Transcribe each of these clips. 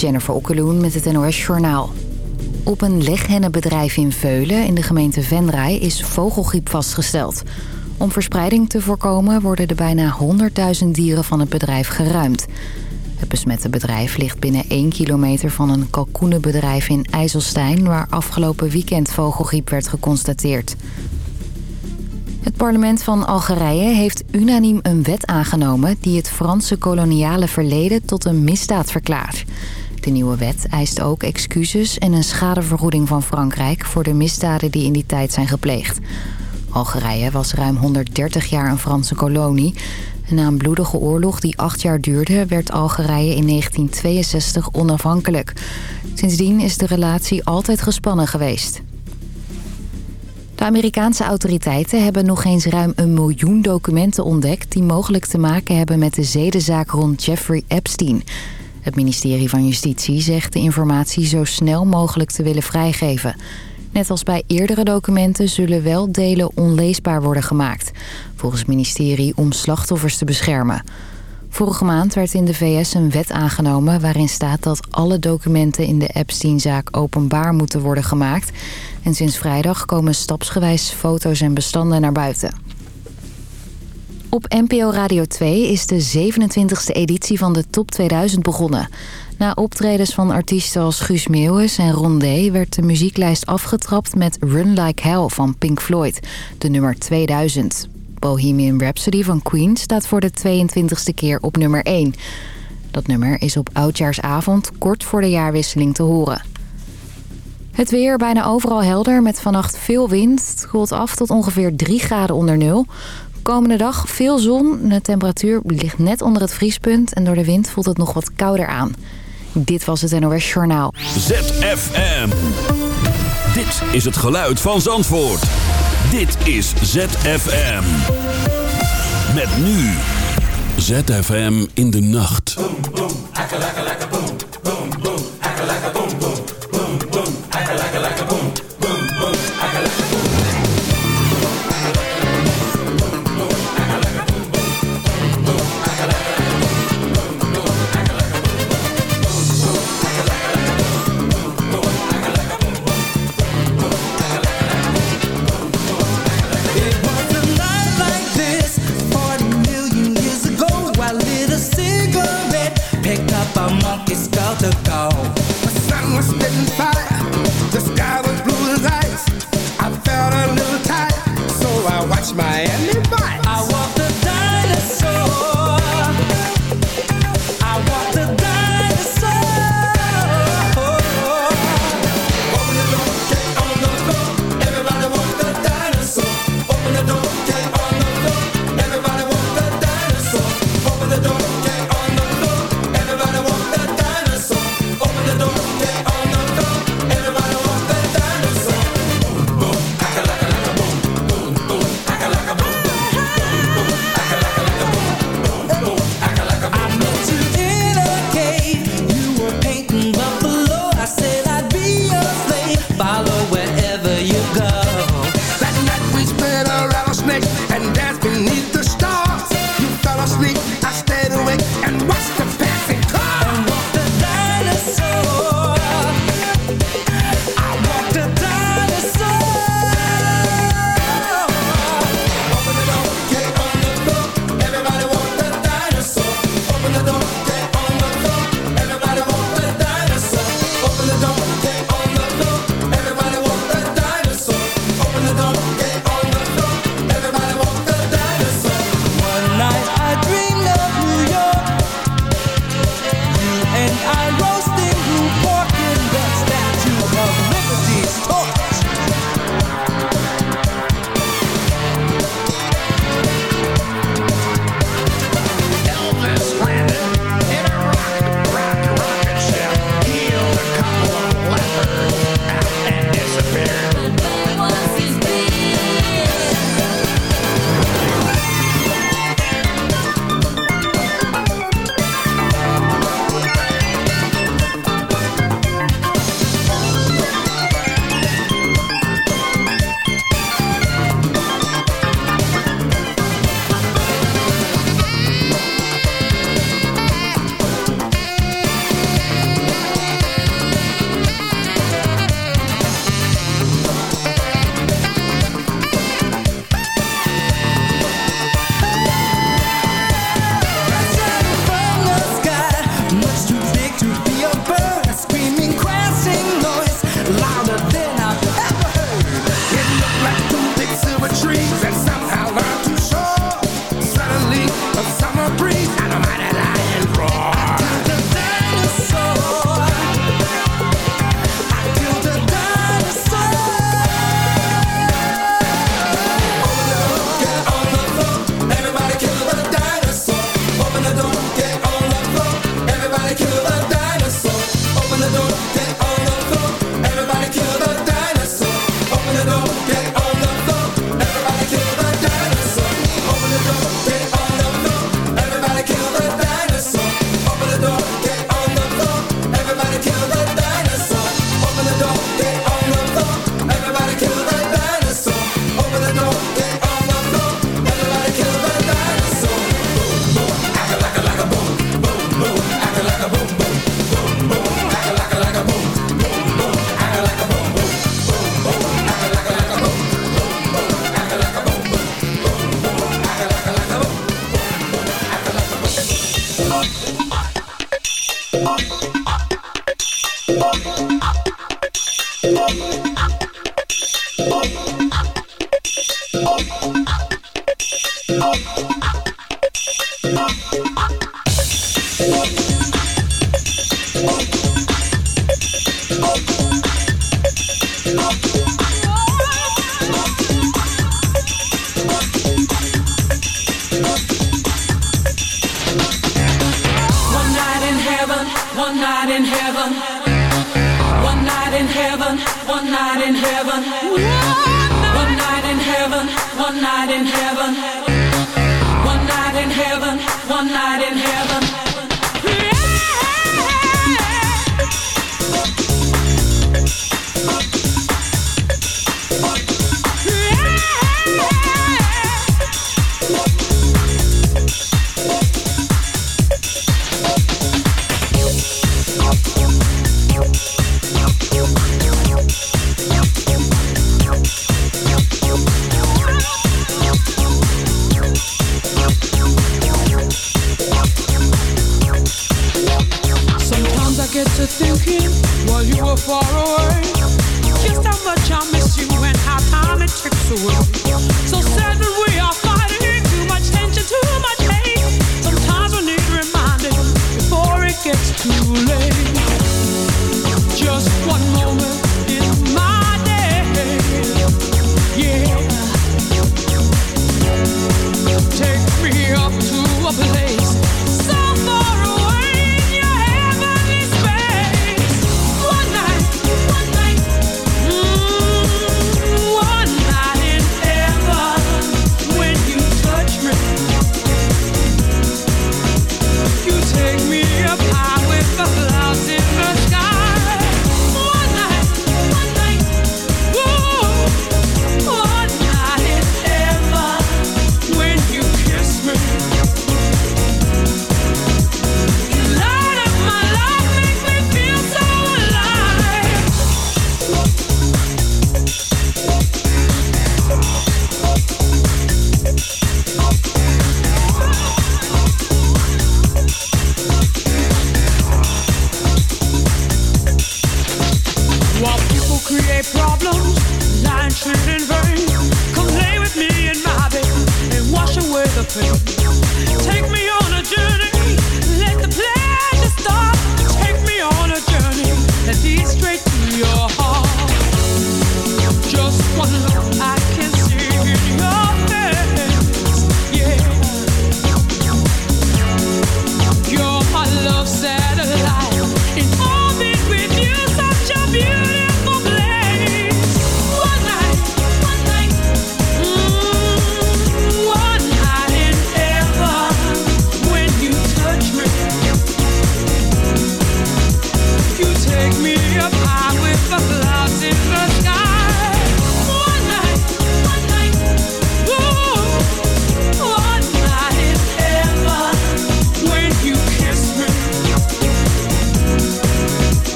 Jennifer Okkeloen met het NOS Journaal. Op een leghennenbedrijf in Veulen in de gemeente Venray is vogelgriep vastgesteld. Om verspreiding te voorkomen worden de bijna 100.000 dieren van het bedrijf geruimd. Het besmette bedrijf ligt binnen 1 kilometer van een kalkoenenbedrijf in IJsselstein... waar afgelopen weekend vogelgriep werd geconstateerd. Het parlement van Algerije heeft unaniem een wet aangenomen... die het Franse koloniale verleden tot een misdaad verklaart. De nieuwe wet eist ook excuses en een schadevergoeding van Frankrijk... voor de misdaden die in die tijd zijn gepleegd. Algerije was ruim 130 jaar een Franse kolonie. Na een bloedige oorlog die acht jaar duurde... werd Algerije in 1962 onafhankelijk. Sindsdien is de relatie altijd gespannen geweest. De Amerikaanse autoriteiten hebben nog eens ruim een miljoen documenten ontdekt... die mogelijk te maken hebben met de zedenzaak rond Jeffrey Epstein. Het ministerie van Justitie zegt de informatie zo snel mogelijk te willen vrijgeven. Net als bij eerdere documenten zullen wel delen onleesbaar worden gemaakt. Volgens het ministerie om slachtoffers te beschermen. Vorige maand werd in de VS een wet aangenomen waarin staat dat alle documenten in de Epstein-zaak openbaar moeten worden gemaakt. En sinds vrijdag komen stapsgewijs foto's en bestanden naar buiten. Op NPO Radio 2 is de 27e editie van de Top 2000 begonnen. Na optredens van artiesten als Guus Meeuwis en Rondé... werd de muzieklijst afgetrapt met Run Like Hell van Pink Floyd, de nummer 2000. Bohemian Rhapsody van Queen staat voor de 22e keer op nummer 1. Dat nummer is op Oudjaarsavond kort voor de jaarwisseling te horen. Het weer bijna overal helder met vannacht veel wind. Het af tot ongeveer 3 graden onder nul. Komende dag veel zon. De temperatuur ligt net onder het vriespunt. En door de wind voelt het nog wat kouder aan. Dit was het NOS Journaal. ZFM. Dit is het geluid van Zandvoort. Dit is ZFM. Met nu. ZFM in de nacht. Boom, boom,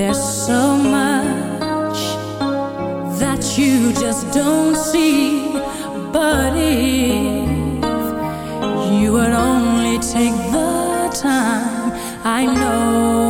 There's so much that you just don't see, but if you would only take the time, I know.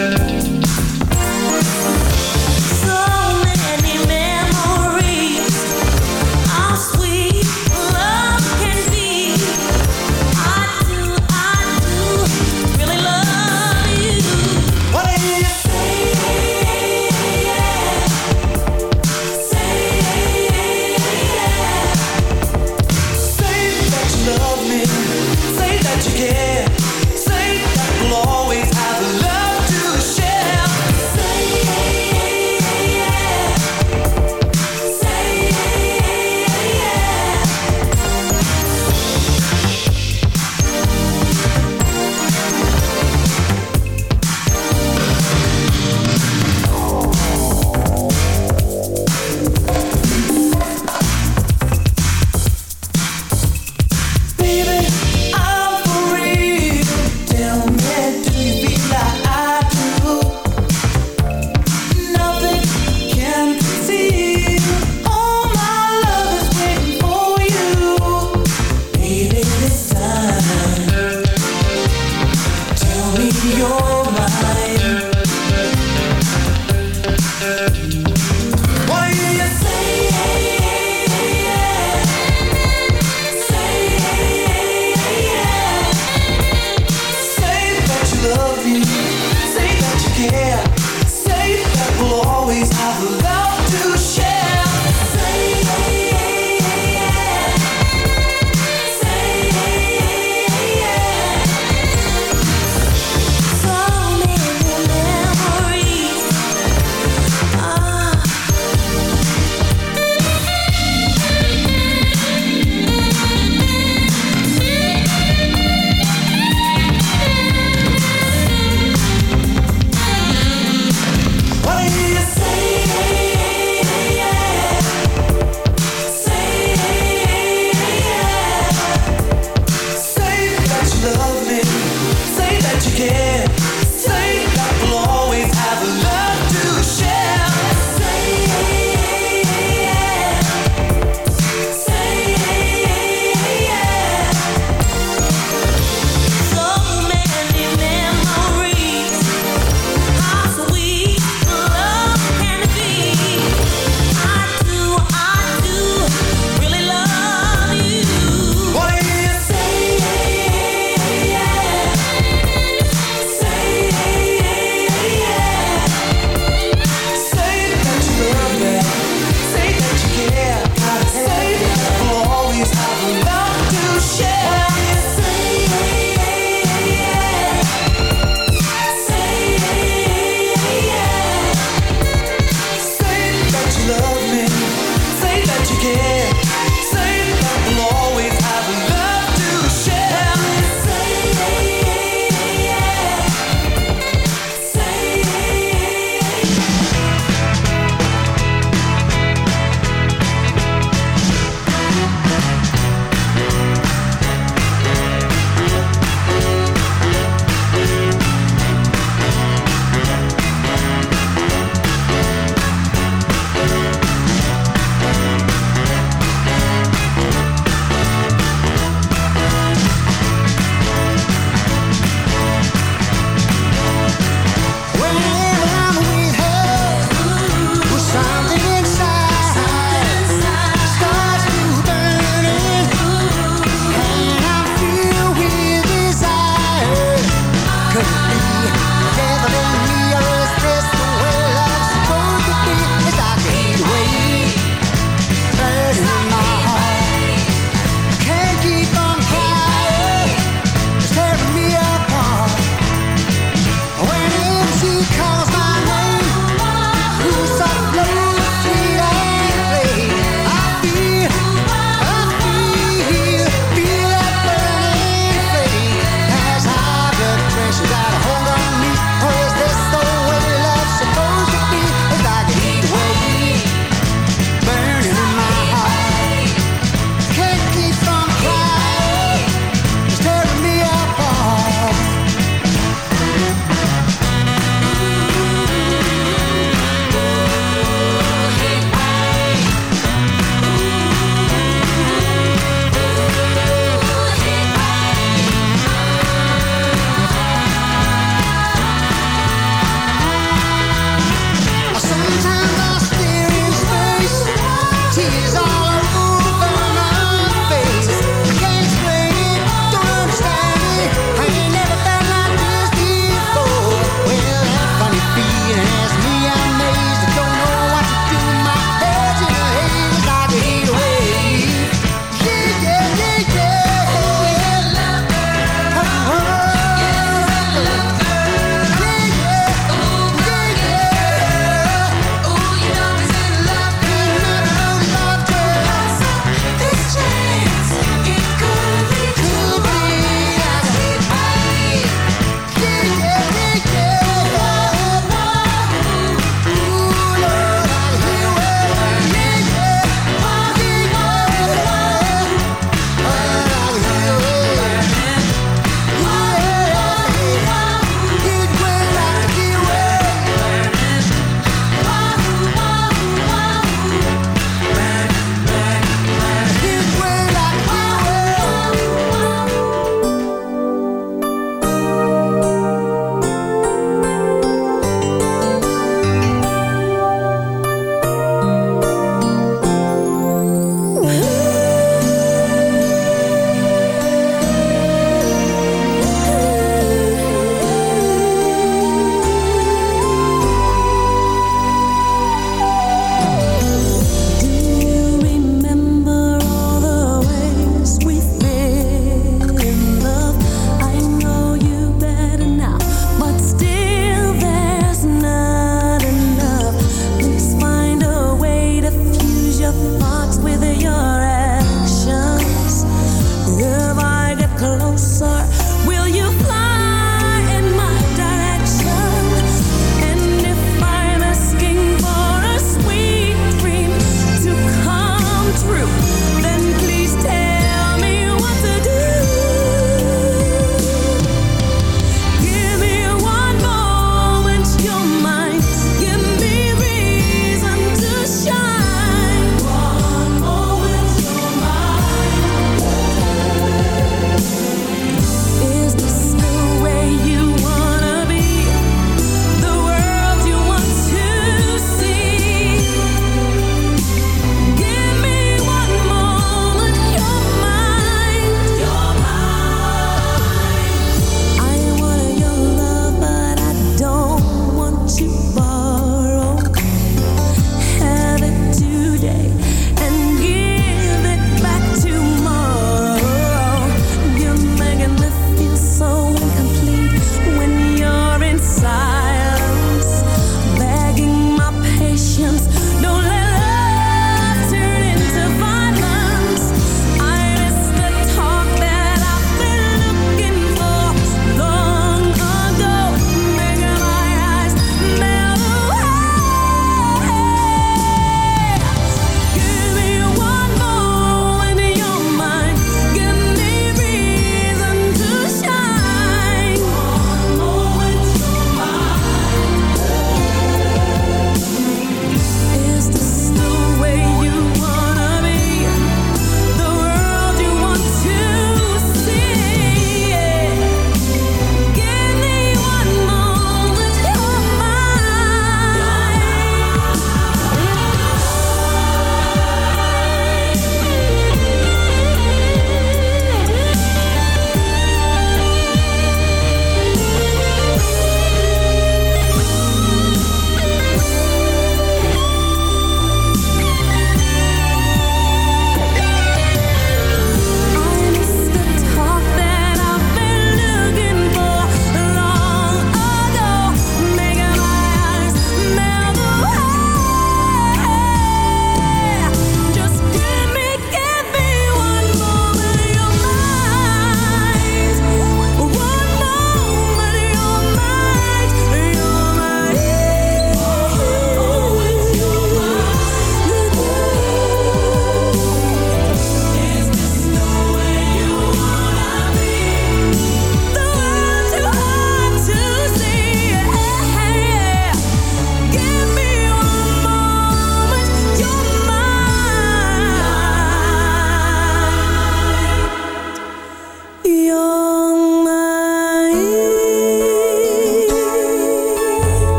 shattered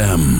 ZFM.